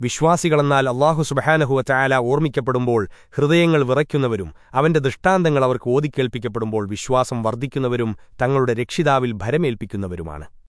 വിശ്വാസികളെന്നാൽ അള്ളാഹു സുബഹാനഹുവറ്റായാല ഓർമ്മിക്കപ്പെടുമ്പോൾ ഹൃദയങ്ങൾ വിറയ്ക്കുന്നവരും അവന്റെ ദൃഷ്ടാന്തങ്ങൾ അവർക്ക് ഓതിക്കേൽപ്പിക്കപ്പെടുമ്പോൾ വിശ്വാസം വർദ്ധിക്കുന്നവരും തങ്ങളുടെ രക്ഷിതാവിൽ ഭരമേൽപ്പിക്കുന്നവരുമാണ്.